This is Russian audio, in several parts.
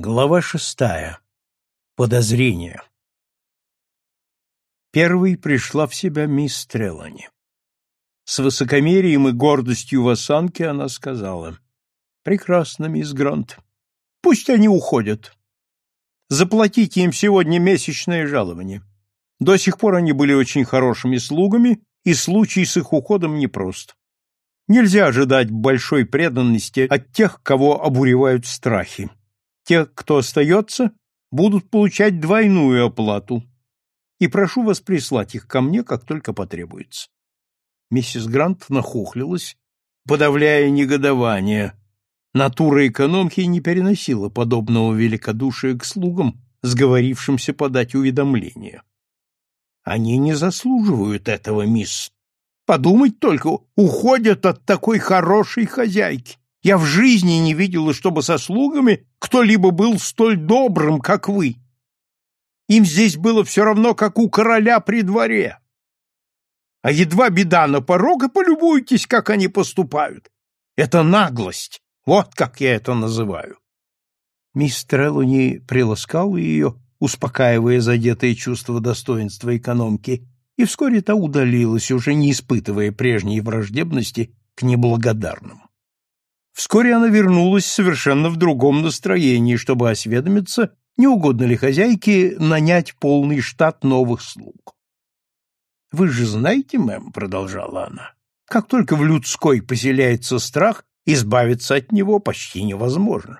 Глава шестая. Подозрение. Первой пришла в себя мисс Трелани. С высокомерием и гордостью в осанке она сказала, «Прекрасно, мисс Грант. Пусть они уходят. Заплатите им сегодня месячное жалование. До сих пор они были очень хорошими слугами, и случай с их уходом непрост. Нельзя ожидать большой преданности от тех, кого обуревают страхи. Те, кто остается, будут получать двойную оплату. И прошу вас прислать их ко мне, как только потребуется. Миссис Грант нахохлилась, подавляя негодование. Натура экономки не переносила подобного великодушия к слугам, сговорившимся подать уведомление. Они не заслуживают этого, мисс. Подумать только, уходят от такой хорошей хозяйки. Я в жизни не видела, чтобы со слугами кто-либо был столь добрым, как вы. Им здесь было все равно, как у короля при дворе. А едва беда на порог, и полюбуйтесь, как они поступают. Это наглость, вот как я это называю. Мисс Треллони приласкала ее, успокаивая задетое чувство достоинства экономки, и вскоре та удалилась, уже не испытывая прежней враждебности к неблагодарным. Вскоре она вернулась совершенно в другом настроении, чтобы осведомиться, не угодно ли хозяйке нанять полный штат новых слуг. «Вы же знаете, мэм», — продолжала она, — «как только в людской поселяется страх, избавиться от него почти невозможно.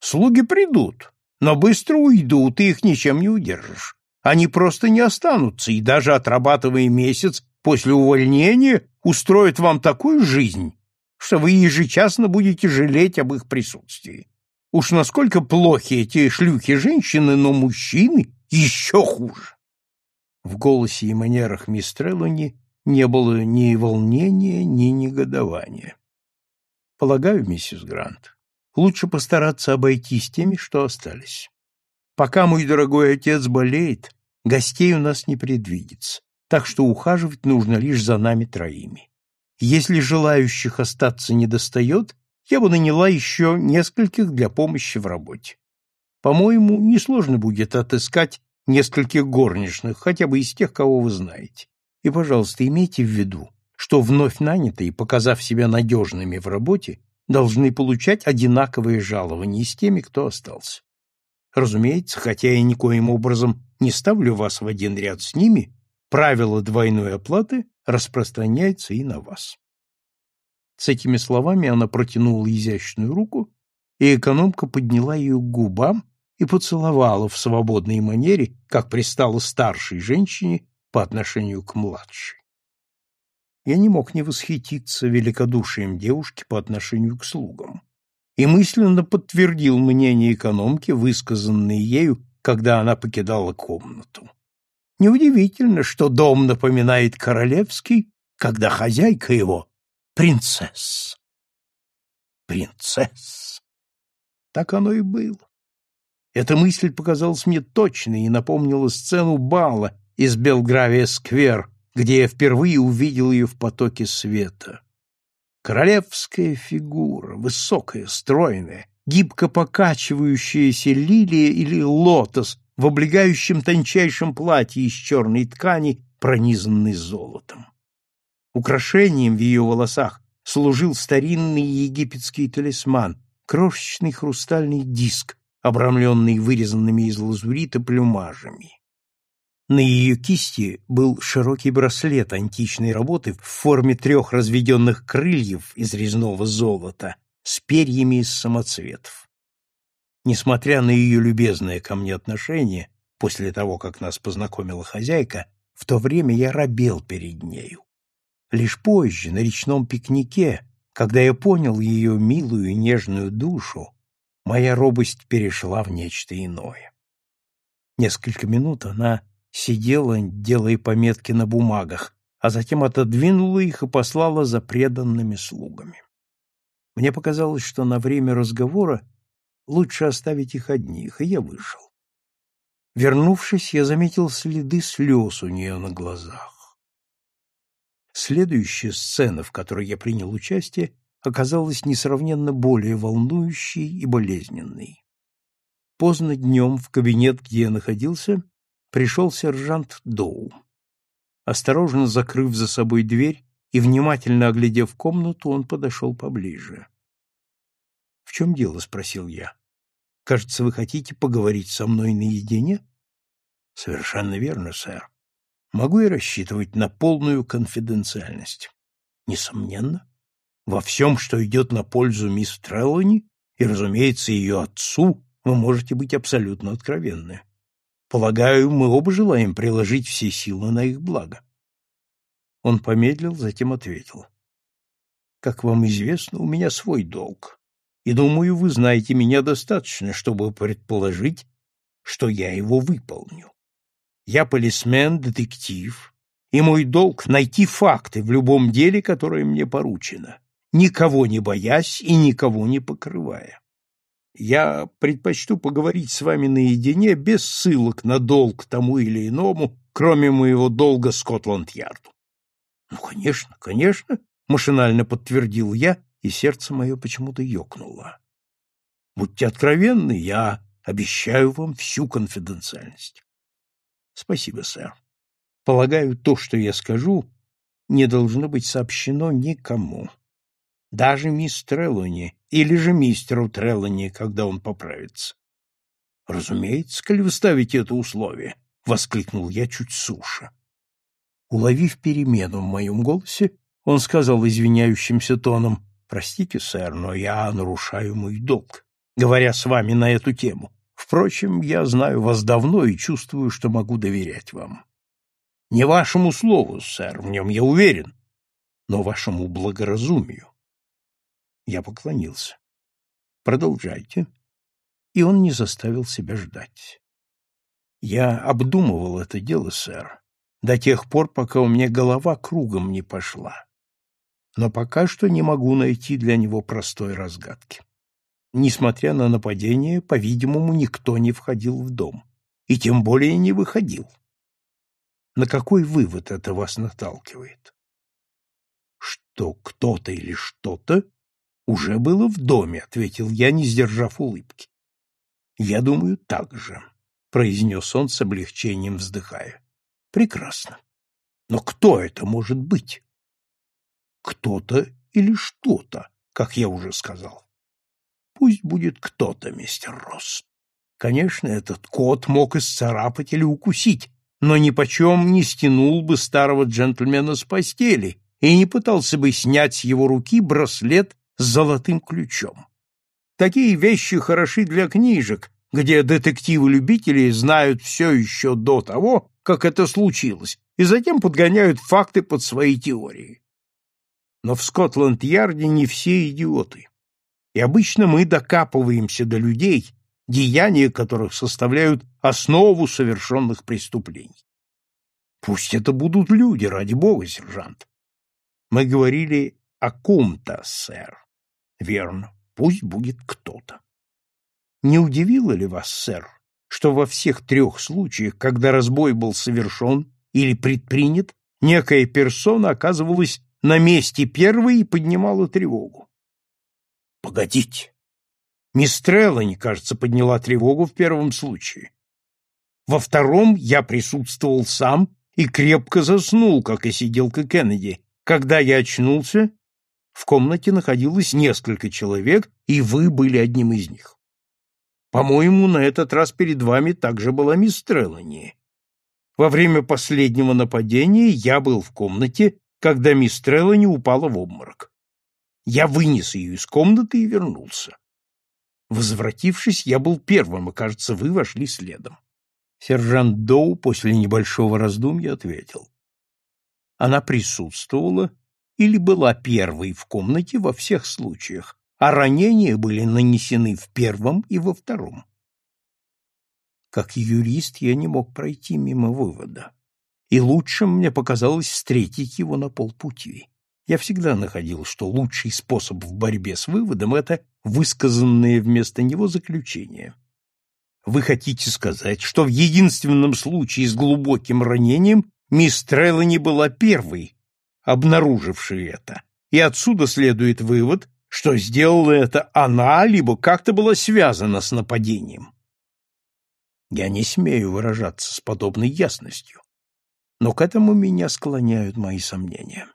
Слуги придут, но быстро уйдут, и их ничем не удержишь. Они просто не останутся, и даже отрабатывая месяц после увольнения, устроят вам такую жизнь, что вы ежечасно будете жалеть об их присутствии. Уж насколько плохи эти шлюхи-женщины, но мужчины еще хуже. В голосе и манерах мисс Треллани не было ни волнения, ни негодования. Полагаю, миссис Грант, лучше постараться обойтись теми, что остались. Пока мой дорогой отец болеет, гостей у нас не предвидится, так что ухаживать нужно лишь за нами троими. Если желающих остаться недостает, я бы наняла еще нескольких для помощи в работе. По-моему, несложно будет отыскать нескольких горничных, хотя бы из тех, кого вы знаете. И, пожалуйста, имейте в виду, что вновь нанятые, показав себя надежными в работе, должны получать одинаковые жалования с теми, кто остался. Разумеется, хотя я никоим образом не ставлю вас в один ряд с ними, правило двойной оплаты распространяется и на вас. С этими словами она протянула изящную руку, и экономка подняла ее к губам и поцеловала в свободной манере, как пристала старшей женщине по отношению к младшей. Я не мог не восхититься великодушием девушки по отношению к слугам и мысленно подтвердил мнение экономки, высказанное ею, когда она покидала комнату. Неудивительно, что дом напоминает королевский, когда хозяйка его — принцесса. Принцесса. Так оно и было. Эта мысль показалась мне точной и напомнила сцену бала из Белгравия-сквер, где я впервые увидел ее в потоке света. Королевская фигура, высокая, стройная, гибко покачивающаяся лилия или лотос в облегающем тончайшем платье из черной ткани, пронизанной золотом. Украшением в ее волосах служил старинный египетский талисман, крошечный хрустальный диск, обрамленный вырезанными из лазурита плюмажами. На ее кисти был широкий браслет античной работы в форме трех разведенных крыльев из резного золота с перьями из самоцветов. Несмотря на ее любезное ко мне отношение, после того, как нас познакомила хозяйка, в то время я робел перед нею. Лишь позже, на речном пикнике, когда я понял ее милую и нежную душу, моя робость перешла в нечто иное. Несколько минут она сидела, делая пометки на бумагах, а затем отодвинула их и послала за преданными слугами. Мне показалось, что на время разговора Лучше оставить их одних, и я вышел. Вернувшись, я заметил следы слез у нее на глазах. Следующая сцена, в которой я принял участие, оказалась несравненно более волнующей и болезненной. Поздно днем в кабинет, где я находился, пришел сержант Доу. Осторожно закрыв за собой дверь и внимательно оглядев комнату, он подошел поближе. — В чем дело? — спросил я. — Кажется, вы хотите поговорить со мной наедине? — Совершенно верно, сэр. Могу я рассчитывать на полную конфиденциальность? — Несомненно. Во всем, что идет на пользу мисс Треллани и, разумеется, ее отцу, вы можете быть абсолютно откровенны. Полагаю, мы оба желаем приложить все силы на их благо. Он помедлил, затем ответил. Как вам известно, у меня свой долг, и, думаю, вы знаете меня достаточно, чтобы предположить, что я его выполню. Я полисмен, детектив, и мой долг — найти факты в любом деле, которое мне поручено, никого не боясь и никого не покрывая. Я предпочту поговорить с вами наедине без ссылок на долг тому или иному, кроме моего долга Скотланд-Ярду. — Ну, конечно, конечно, — машинально подтвердил я, и сердце мое почему-то ёкнуло. — Будьте откровенны, я обещаю вам всю конфиденциальность. — Спасибо, сэр. Полагаю, то, что я скажу, не должно быть сообщено никому даже мисс Треллани или же мистеру Треллани, когда он поправится. — Разумеется, коли вы ставите это условие, — воскликнул я чуть суше. Уловив перемену в моем голосе, он сказал извиняющимся тоном, «Простите, сэр, но я нарушаю мой долг, говоря с вами на эту тему. Впрочем, я знаю вас давно и чувствую, что могу доверять вам. Не вашему слову, сэр, в нем я уверен, но вашему благоразумию. Я поклонился. Продолжайте. И он не заставил себя ждать. Я обдумывал это дело, сэр, до тех пор, пока у меня голова кругом не пошла. Но пока что не могу найти для него простой разгадки. Несмотря на нападение, по-видимому, никто не входил в дом, и тем более не выходил. На какой вывод это вас наталкивает? Что кто-то или что-то уже было в доме, ответил я, не сдержав улыбки. Я думаю, так же, произнес он с облегчением вздыхая. Прекрасно. Но кто это может быть? Кто-то или что-то, как я уже сказал. Пусть будет кто-то, мистер Росс. Конечно, этот кот мог исцарапать или укусить, но ни почем не стянул бы старого джентльмена с постели и не пытался бы снять с его руки браслет с золотым ключом. Такие вещи хороши для книжек, где детективы-любители знают все еще до того, как это случилось, и затем подгоняют факты под свои теории. Но в Скотланд-Ярде не все идиоты. И обычно мы докапываемся до людей, деяния которых составляют основу совершенных преступлений. Пусть это будут люди, ради бога, сержант. Мы говорили о ком-то, сэр. Верно, пусть будет кто-то. Не удивило ли вас, сэр, что во всех трех случаях, когда разбой был совершен или предпринят, некая персона оказывалась на месте первой поднимала тревогу? Погодите. Мисс Треллани, кажется, подняла тревогу в первом случае. Во втором я присутствовал сам и крепко заснул, как и сиделка Кеннеди. Когда я очнулся, в комнате находилось несколько человек, и вы были одним из них. По-моему, на этот раз перед вами также была мисс Треллани. Во время последнего нападения я был в комнате, когда мисс Треллани упала в обморок. Я вынес ее из комнаты и вернулся. Возвратившись, я был первым, и, кажется, вы вошли следом. Сержант Доу после небольшого раздумья ответил. Она присутствовала или была первой в комнате во всех случаях, а ранения были нанесены в первом и во втором. Как юрист я не мог пройти мимо вывода, и лучшим мне показалось встретить его на полпути. Я всегда находил, что лучший способ в борьбе с выводом — это высказанное вместо него заключение. Вы хотите сказать, что в единственном случае с глубоким ранением мисс Треллани была первой, обнаруживший это, и отсюда следует вывод, что сделала это она, либо как-то была связана с нападением. Я не смею выражаться с подобной ясностью, но к этому меня склоняют мои сомнения.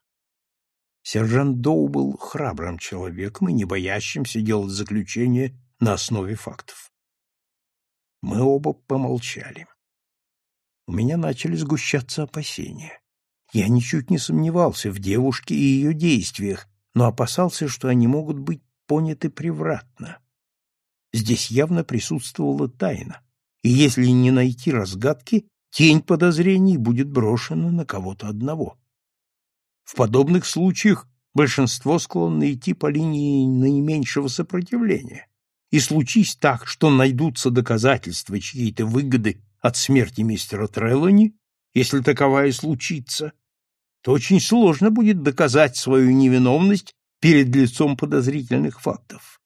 Сержант Доу был храбрым человеком и не боящимся делать заключение на основе фактов. Мы оба помолчали. У меня начали сгущаться опасения. Я ничуть не сомневался в девушке и ее действиях, но опасался, что они могут быть поняты превратно. Здесь явно присутствовала тайна, и если не найти разгадки, тень подозрений будет брошена на кого-то одного. В подобных случаях большинство склонно идти по линии наименьшего сопротивления. И случись так, что найдутся доказательства чьей-то выгоды от смерти мистера Треллани, если таковая случится, то очень сложно будет доказать свою невиновность перед лицом подозрительных фактов.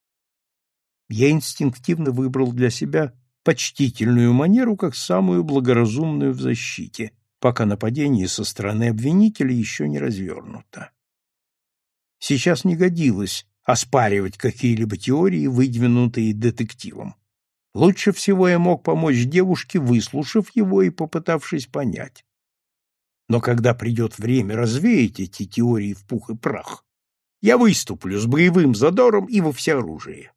Я инстинктивно выбрал для себя почтительную манеру как самую благоразумную в защите, пока нападение со стороны обвинителя еще не развернуто. Сейчас не годилось оспаривать какие-либо теории, выдвинутые детективом. Лучше всего я мог помочь девушке, выслушав его и попытавшись понять. Но когда придет время развеять эти теории в пух и прах, я выступлю с боевым задором и во всеоружии.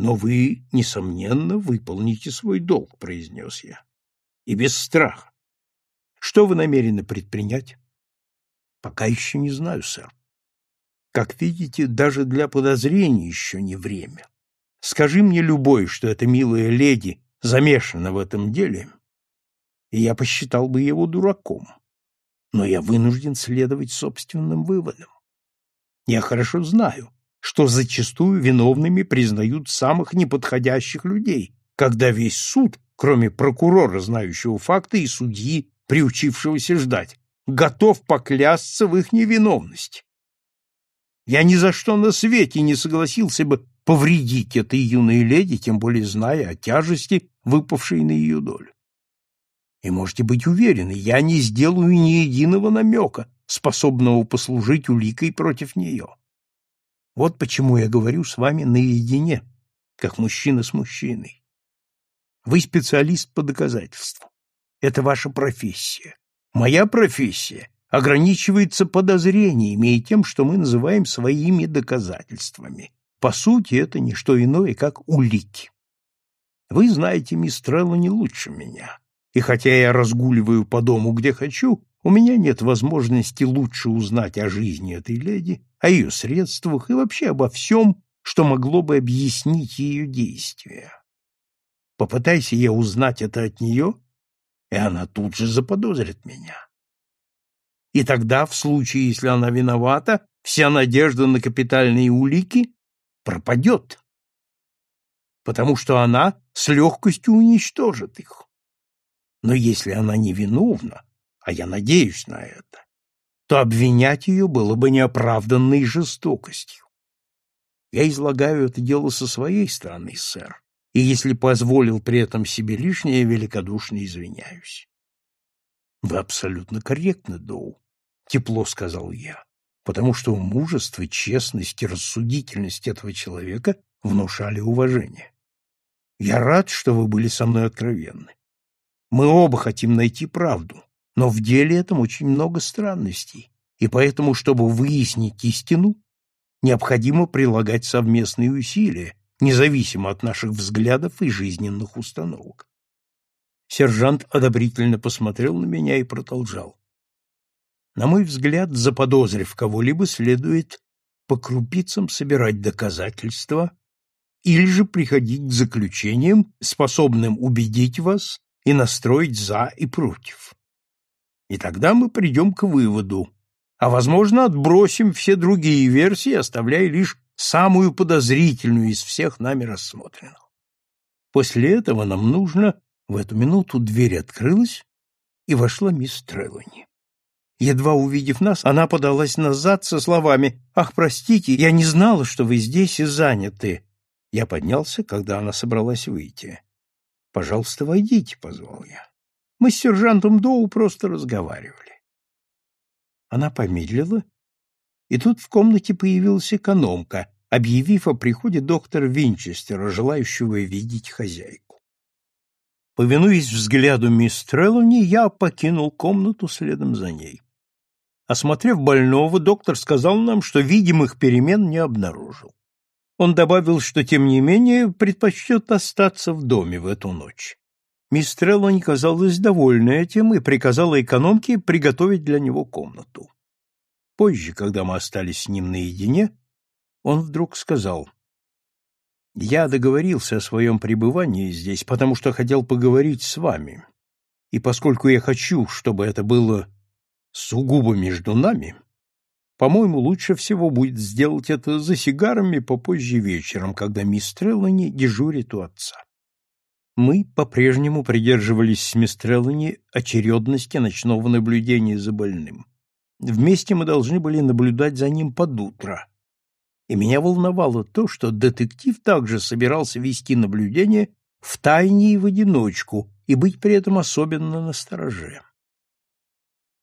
Но вы, несомненно, выполните свой долг, произнес я. И без страха. Что вы намерены предпринять? Пока еще не знаю, сэр. Как видите, даже для подозрений еще не время. Скажи мне любой, что эта милая леди замешана в этом деле, и я посчитал бы его дураком. Но я вынужден следовать собственным выводам. Я хорошо знаю, что зачастую виновными признают самых неподходящих людей, когда весь суд, кроме прокурора, знающего факты, и судьи, приучившегося ждать, готов поклясться в их невиновности. Я ни за что на свете не согласился бы повредить этой юной леди, тем более зная о тяжести, выпавшей на ее долю. И можете быть уверены, я не сделаю ни единого намека, способного послужить уликой против нее. Вот почему я говорю с вами наедине, как мужчина с мужчиной. Вы специалист по доказательству. Это ваша профессия. Моя профессия ограничивается подозрениями и тем, что мы называем своими доказательствами. По сути, это не что иное, как улики. Вы знаете мисс Трелло не лучше меня, и хотя я разгуливаю по дому, где хочу, у меня нет возможности лучше узнать о жизни этой леди, о ее средствах и вообще обо всем, что могло бы объяснить ее действия. Попытайся я узнать это от нее, и она тут же заподозрит меня. И тогда, в случае, если она виновата, вся надежда на капитальные улики пропадет, потому что она с легкостью уничтожит их. Но если она невиновна, а я надеюсь на это, то обвинять ее было бы неоправданной жестокостью. Я излагаю это дело со своей стороны, сэр, и если позволил при этом себе лишнее, великодушно извиняюсь. — Вы абсолютно корректны, Доу, — тепло сказал я, потому что мужество, честность и рассудительность этого человека внушали уважение. Я рад, что вы были со мной откровенны. Мы оба хотим найти правду, но в деле этом очень много странностей, и поэтому, чтобы выяснить истину, необходимо прилагать совместные усилия, независимо от наших взглядов и жизненных установок. Сержант одобрительно посмотрел на меня и продолжал. На мой взгляд, заподозрив кого-либо, следует по крупицам собирать доказательства или же приходить к заключениям, способным убедить вас и настроить за и против. И тогда мы придем к выводу, а, возможно, отбросим все другие версии, оставляя лишь самую подозрительную из всех нами рассмотренных. После этого нам нужно... В эту минуту дверь открылась, и вошла мисс Треллани. Едва увидев нас, она подалась назад со словами «Ах, простите, я не знала, что вы здесь и заняты». Я поднялся, когда она собралась выйти. «Пожалуйста, войдите», — позвал я. «Мы с сержантом Доу просто разговаривали». Она помедлила, и тут в комнате появилась экономка, объявив о приходе доктора Винчестера, желающего видеть хозяйку. Повинуясь взгляду мисс Треллани, я покинул комнату следом за ней. Осмотрев больного, доктор сказал нам, что видимых перемен не обнаружил. Он добавил, что, тем не менее, предпочтет остаться в доме в эту ночь. Мисс Треллани казалась довольна этим и приказала экономке приготовить для него комнату. Позже, когда мы остались с ним наедине, он вдруг сказал, «Я договорился о своем пребывании здесь, потому что хотел поговорить с вами, и поскольку я хочу, чтобы это было сугубо между нами, по-моему, лучше всего будет сделать это за сигарами попозже вечером, когда мисс Треллани дежурит у отца. Мы по-прежнему придерживались с мисс Треллани очередности ночного наблюдения за больным. Вместе мы должны были наблюдать за ним под утро. И меня волновало то, что детектив также собирался вести наблюдение в тайне и в одиночку и быть при этом особенно настороже.